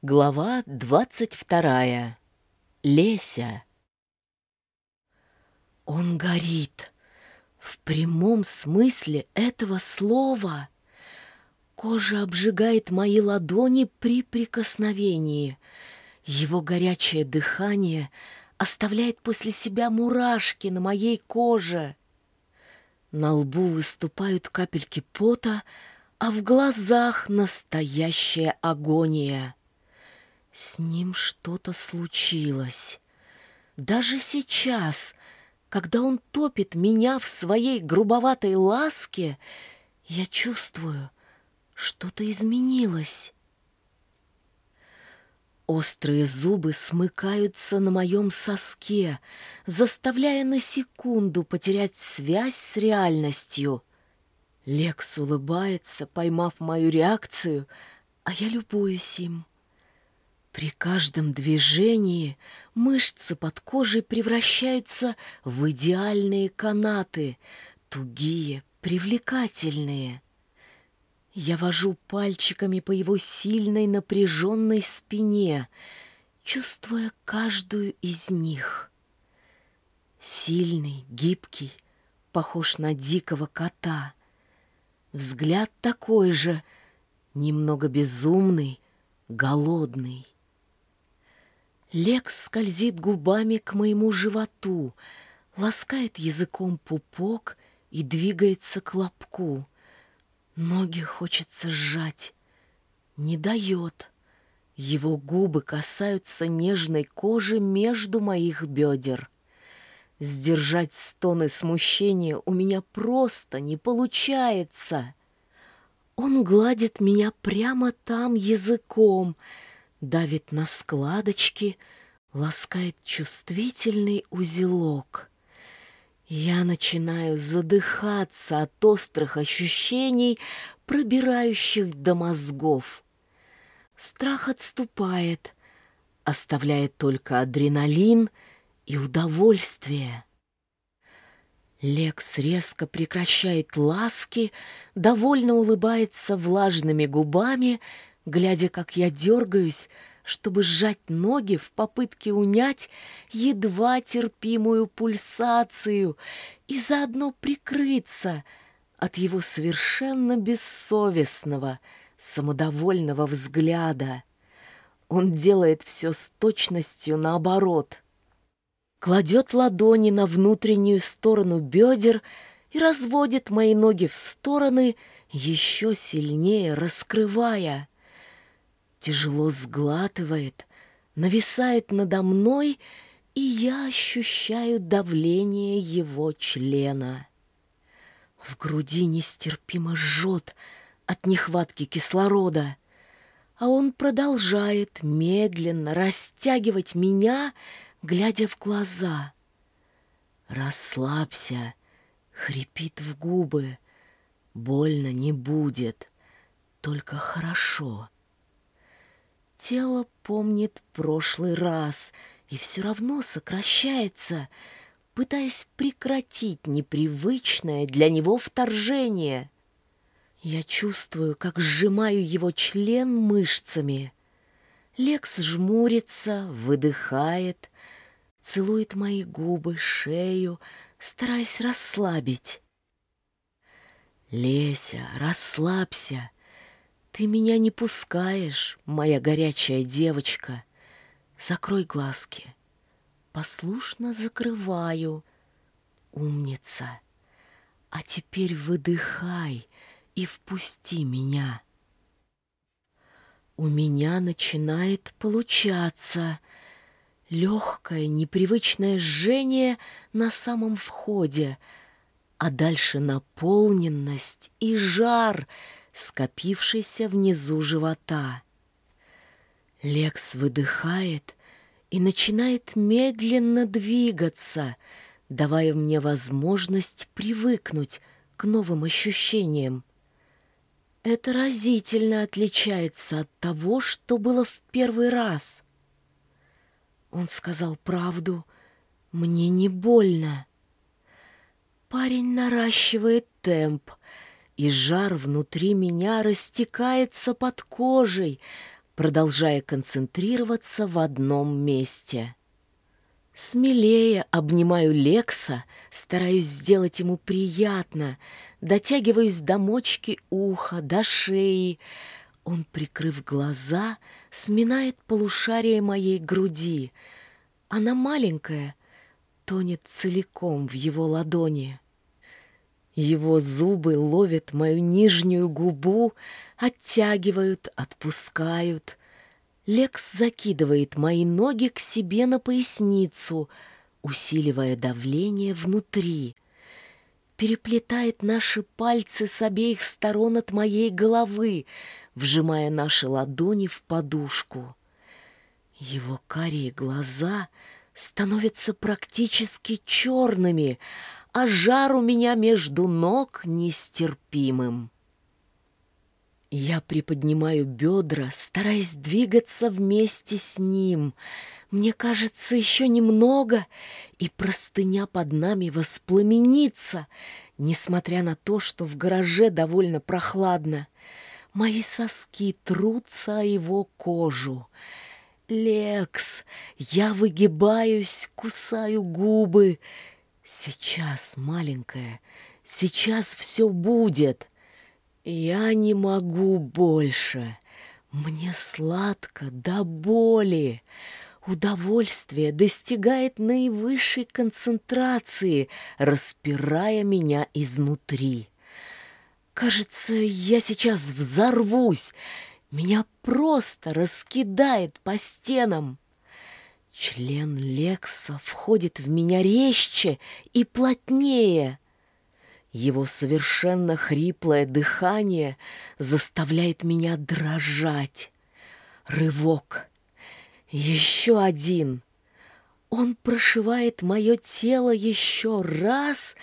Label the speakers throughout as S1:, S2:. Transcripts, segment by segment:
S1: Глава двадцать вторая. Леся. Он горит. В прямом смысле этого слова. Кожа обжигает мои ладони при прикосновении. Его горячее дыхание оставляет после себя мурашки на моей коже. На лбу выступают капельки пота, а в глазах настоящая агония. С ним что-то случилось. Даже сейчас, когда он топит меня в своей грубоватой ласке, я чувствую, что-то изменилось. Острые зубы смыкаются на моем соске, заставляя на секунду потерять связь с реальностью. Лекс улыбается, поймав мою реакцию, а я любуюсь им. При каждом движении мышцы под кожей превращаются в идеальные канаты, тугие, привлекательные. Я вожу пальчиками по его сильной напряженной спине, чувствуя каждую из них. Сильный, гибкий, похож на дикого кота. Взгляд такой же, немного безумный, голодный. Лекс скользит губами к моему животу, ласкает языком пупок и двигается к лобку. Ноги хочется сжать. Не дает. Его губы касаются нежной кожи между моих бедер. Сдержать стоны смущения у меня просто не получается. Он гладит меня прямо там языком — давит на складочки, ласкает чувствительный узелок. Я начинаю задыхаться от острых ощущений, пробирающих до мозгов. Страх отступает, оставляет только адреналин и удовольствие. Лекс резко прекращает ласки, довольно улыбается влажными губами глядя, как я дергаюсь, чтобы сжать ноги в попытке унять едва терпимую пульсацию и заодно прикрыться от его совершенно бессовестного, самодовольного взгляда. Он делает все с точностью наоборот. Кладет ладони на внутреннюю сторону бедер и разводит мои ноги в стороны, еще сильнее раскрывая тяжело сглатывает, нависает надо мной, и я ощущаю давление его члена. В груди нестерпимо жжет от нехватки кислорода, а он продолжает медленно растягивать меня, глядя в глаза. «Расслабься», — хрипит в губы, — «больно не будет, только хорошо». Тело помнит прошлый раз и все равно сокращается, пытаясь прекратить непривычное для него вторжение. Я чувствую, как сжимаю его член мышцами. Лекс жмурится, выдыхает, целует мои губы, шею, стараясь расслабить. «Леся, расслабься!» Ты меня не пускаешь, моя горячая девочка. Закрой глазки. Послушно закрываю. Умница. А теперь выдыхай и впусти меня. У меня начинает получаться легкое, непривычное жжение на самом входе, а дальше наполненность и жар — скопившийся внизу живота. Лекс выдыхает и начинает медленно двигаться, давая мне возможность привыкнуть к новым ощущениям. Это разительно отличается от того, что было в первый раз. Он сказал правду, мне не больно. Парень наращивает темп, и жар внутри меня растекается под кожей, продолжая концентрироваться в одном месте. Смелее обнимаю Лекса, стараюсь сделать ему приятно, дотягиваюсь до мочки уха, до шеи. Он, прикрыв глаза, сминает полушарие моей груди. Она маленькая, тонет целиком в его ладони. Его зубы ловят мою нижнюю губу, оттягивают, отпускают. Лекс закидывает мои ноги к себе на поясницу, усиливая давление внутри. Переплетает наши пальцы с обеих сторон от моей головы, вжимая наши ладони в подушку. Его карие глаза становятся практически черными, а жар у меня между ног нестерпимым. Я приподнимаю бедра, стараясь двигаться вместе с ним. Мне кажется, еще немного, и простыня под нами воспламенится, несмотря на то, что в гараже довольно прохладно. Мои соски трутся о его кожу. Лекс, я выгибаюсь, кусаю губы. Сейчас, маленькая, сейчас все будет. Я не могу больше. Мне сладко до боли. Удовольствие достигает наивысшей концентрации, распирая меня изнутри. Кажется, я сейчас взорвусь. Меня просто раскидает по стенам. Член Лекса входит в меня резче и плотнее. Его совершенно хриплое дыхание заставляет меня дрожать. Рывок. Еще один. Он прошивает мое тело еще раз,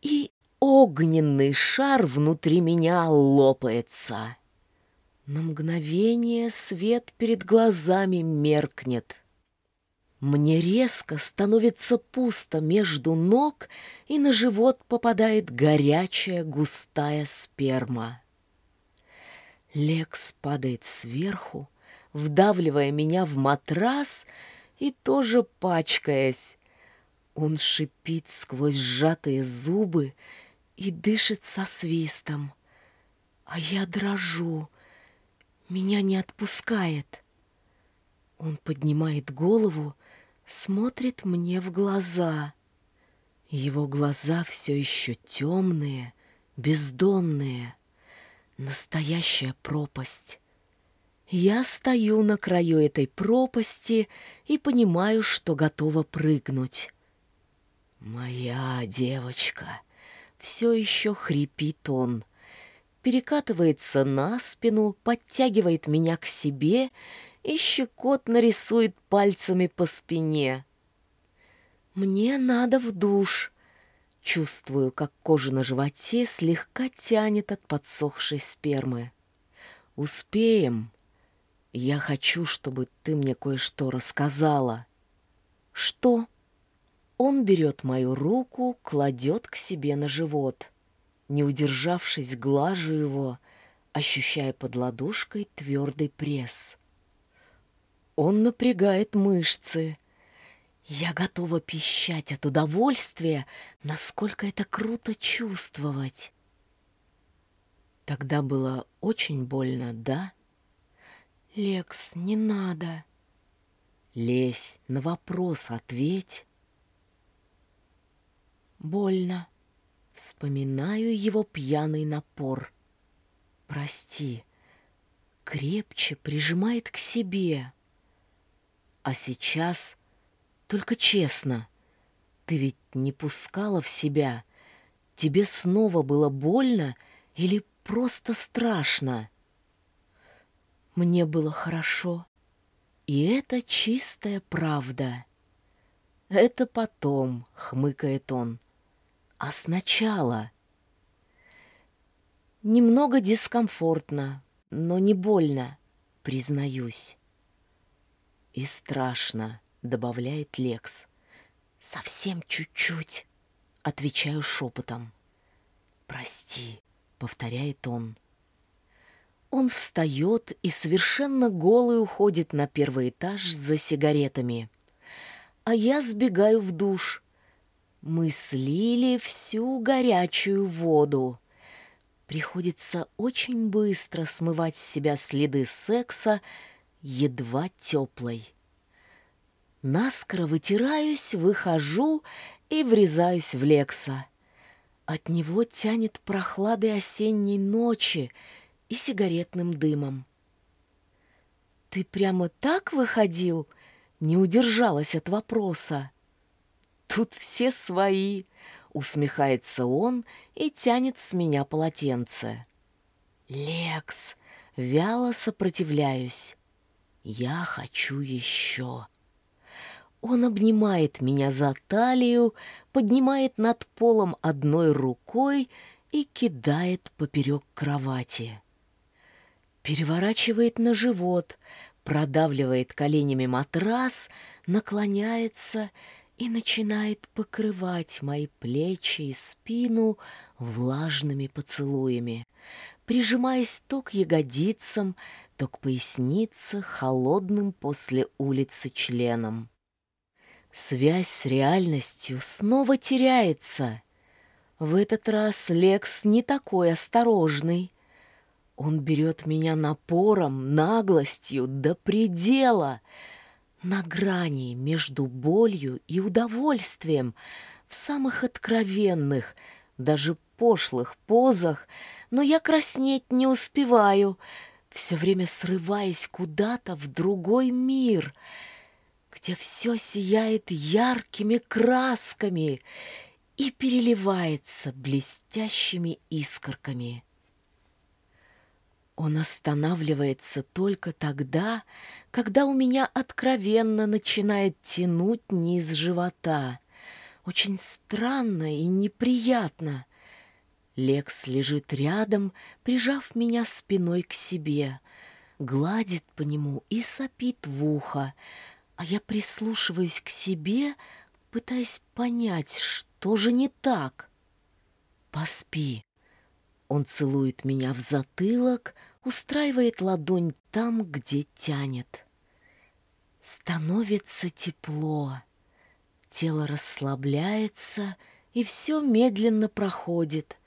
S1: и огненный шар внутри меня лопается. На мгновение свет перед глазами меркнет. Мне резко становится пусто между ног, и на живот попадает горячая густая сперма. Лекс падает сверху, вдавливая меня в матрас и тоже пачкаясь. Он шипит сквозь сжатые зубы и дышит со свистом. А я дрожу, меня не отпускает. Он поднимает голову смотрит мне в глаза. Его глаза все еще темные, бездонные. Настоящая пропасть. Я стою на краю этой пропасти и понимаю, что готова прыгнуть. «Моя девочка!» Все еще хрипит он. Перекатывается на спину, подтягивает меня к себе и щекотно рисует пальцами по спине. Мне надо в душ. Чувствую, как кожа на животе слегка тянет от подсохшей спермы. Успеем. Я хочу, чтобы ты мне кое-что рассказала. Что? Он берет мою руку, кладет к себе на живот. Не удержавшись, глажу его, ощущая под ладошкой твердый пресс. Он напрягает мышцы. Я готова пищать от удовольствия, насколько это круто чувствовать. Тогда было очень больно, да? Лекс, не надо. Лезь, на вопрос ответь. Больно. Вспоминаю его пьяный напор. Прости. Крепче прижимает к себе. А сейчас, только честно, ты ведь не пускала в себя. Тебе снова было больно или просто страшно? Мне было хорошо, и это чистая правда. Это потом, хмыкает он. А сначала... Немного дискомфортно, но не больно, признаюсь. «И страшно», — добавляет Лекс. «Совсем чуть-чуть», — отвечаю шепотом. «Прости», — повторяет он. Он встает и совершенно голый уходит на первый этаж за сигаретами. А я сбегаю в душ. Мы слили всю горячую воду. Приходится очень быстро смывать с себя следы секса, едва теплой. Наскоро вытираюсь, выхожу и врезаюсь в Лекса. От него тянет прохладой осенней ночи и сигаретным дымом. «Ты прямо так выходил?» Не удержалась от вопроса. «Тут все свои», — усмехается он и тянет с меня полотенце. «Лекс!» — вяло сопротивляюсь. «Я хочу еще». Он обнимает меня за талию, поднимает над полом одной рукой и кидает поперек кровати. Переворачивает на живот, продавливает коленями матрас, наклоняется и начинает покрывать мои плечи и спину влажными поцелуями, прижимаясь то к ягодицам, то к пояснице холодным после улицы членом. Связь с реальностью снова теряется. В этот раз Лекс не такой осторожный. Он берет меня напором, наглостью до предела, на грани между болью и удовольствием, в самых откровенных, даже пошлых позах, но я краснеть не успеваю, все время срываясь куда-то в другой мир — где все сияет яркими красками и переливается блестящими искорками. Он останавливается только тогда, когда у меня откровенно начинает тянуть низ живота. Очень странно и неприятно. Лекс лежит рядом, прижав меня спиной к себе, гладит по нему и сопит в ухо, а я прислушиваюсь к себе, пытаясь понять, что же не так. «Поспи». Он целует меня в затылок, устраивает ладонь там, где тянет. Становится тепло. Тело расслабляется, и все медленно проходит.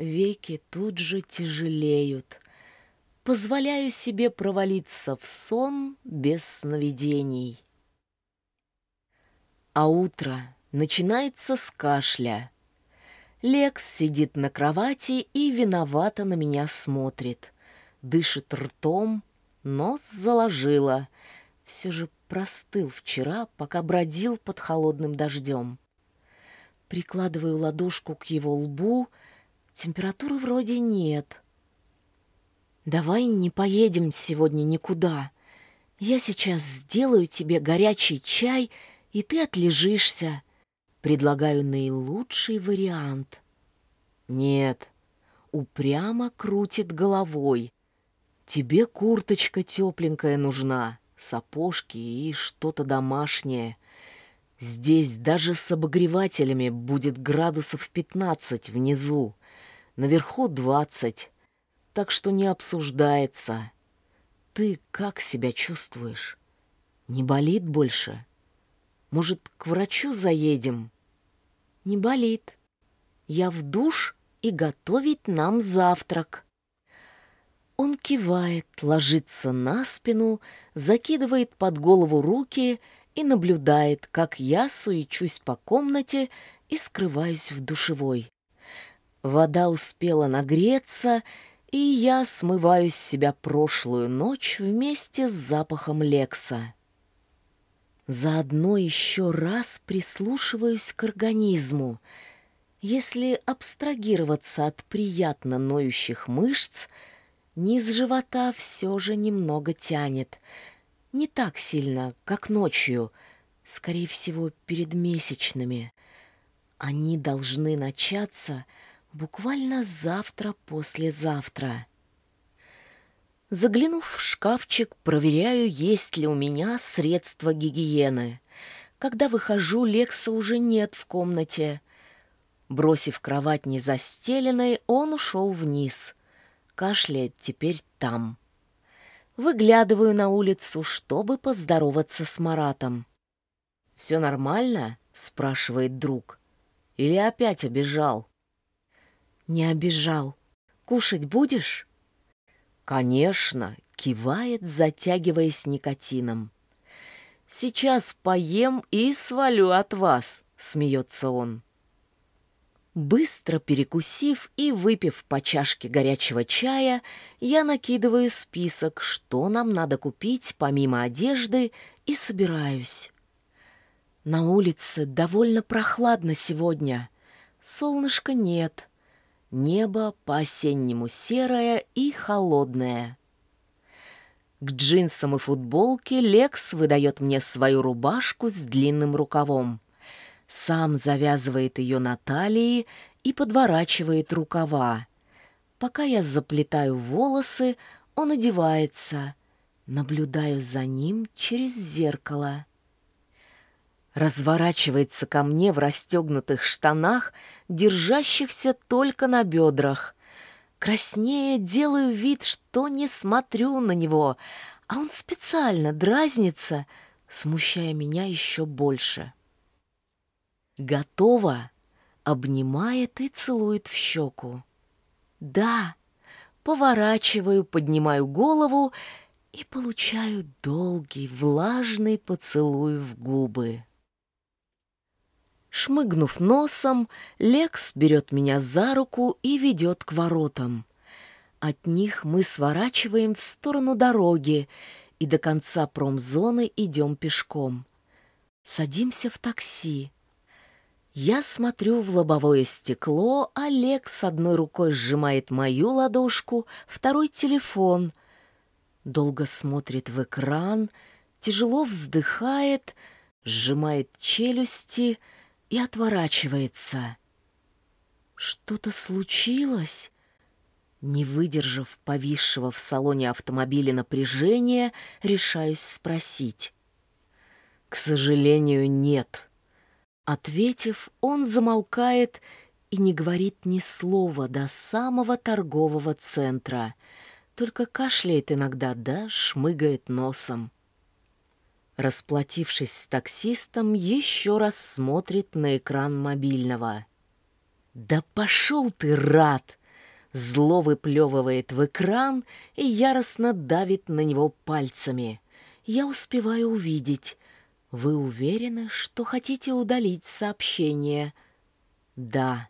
S1: Веки тут же тяжелеют — позволяю себе провалиться в сон без сновидений. А утро начинается с кашля. Лекс сидит на кровати и виновато на меня смотрит. Дышит ртом, нос заложила. Все же простыл вчера, пока бродил под холодным дождем. Прикладываю ладошку к его лбу. Температуры вроде нет. Давай не поедем сегодня никуда. Я сейчас сделаю тебе горячий чай, и ты отлежишься. Предлагаю наилучший вариант. Нет, упрямо крутит головой. Тебе курточка тепленькая нужна, сапожки и что-то домашнее. Здесь даже с обогревателями будет градусов 15 внизу, наверху 20 так что не обсуждается. Ты как себя чувствуешь? Не болит больше? Может, к врачу заедем? Не болит. Я в душ и готовить нам завтрак. Он кивает, ложится на спину, закидывает под голову руки и наблюдает, как я суечусь по комнате и скрываюсь в душевой. Вода успела нагреться, и я смываю с себя прошлую ночь вместе с запахом Лекса. Заодно еще раз прислушиваюсь к организму. Если абстрагироваться от приятно ноющих мышц, низ живота все же немного тянет. Не так сильно, как ночью, скорее всего, перед месячными. Они должны начаться — буквально завтра-послезавтра. Заглянув в шкафчик, проверяю, есть ли у меня средства гигиены. Когда выхожу, Лекса уже нет в комнате. Бросив кровать незастеленной, он ушел вниз. кашляет теперь там. Выглядываю на улицу, чтобы поздороваться с Маратом. «Все нормально?» — спрашивает друг. «Или опять обижал?» «Не обижал. Кушать будешь?» «Конечно!» — кивает, затягиваясь никотином. «Сейчас поем и свалю от вас!» — смеется он. Быстро перекусив и выпив по чашке горячего чая, я накидываю список, что нам надо купить помимо одежды, и собираюсь. На улице довольно прохладно сегодня. Солнышка нет. Небо по-осеннему серое и холодное. К джинсам и футболке Лекс выдает мне свою рубашку с длинным рукавом сам завязывает ее на талии и подворачивает рукава. Пока я заплетаю волосы, он одевается. Наблюдаю за ним через зеркало. Разворачивается ко мне в расстегнутых штанах, держащихся только на бедрах. Краснее делаю вид, что не смотрю на него, а он специально дразнится, смущая меня еще больше. Готова? Обнимает и целует в щеку. Да, поворачиваю, поднимаю голову и получаю долгий, влажный поцелуй в губы. Шмыгнув носом, Лекс берет меня за руку и ведет к воротам. От них мы сворачиваем в сторону дороги и до конца промзоны идем пешком. Садимся в такси. Я смотрю в лобовое стекло, Олег с одной рукой сжимает мою ладошку, второй — телефон. Долго смотрит в экран, тяжело вздыхает, сжимает челюсти и отворачивается. Что-то случилось? Не выдержав повисшего в салоне автомобиля напряжения, решаюсь спросить. К сожалению, нет. Ответив, он замолкает и не говорит ни слова до самого торгового центра, только кашляет иногда да шмыгает носом. Расплатившись с таксистом, еще раз смотрит на экран мобильного. «Да пошел ты, рад!» Зло выплевывает в экран и яростно давит на него пальцами. Я успеваю увидеть. Вы уверены, что хотите удалить сообщение? Да.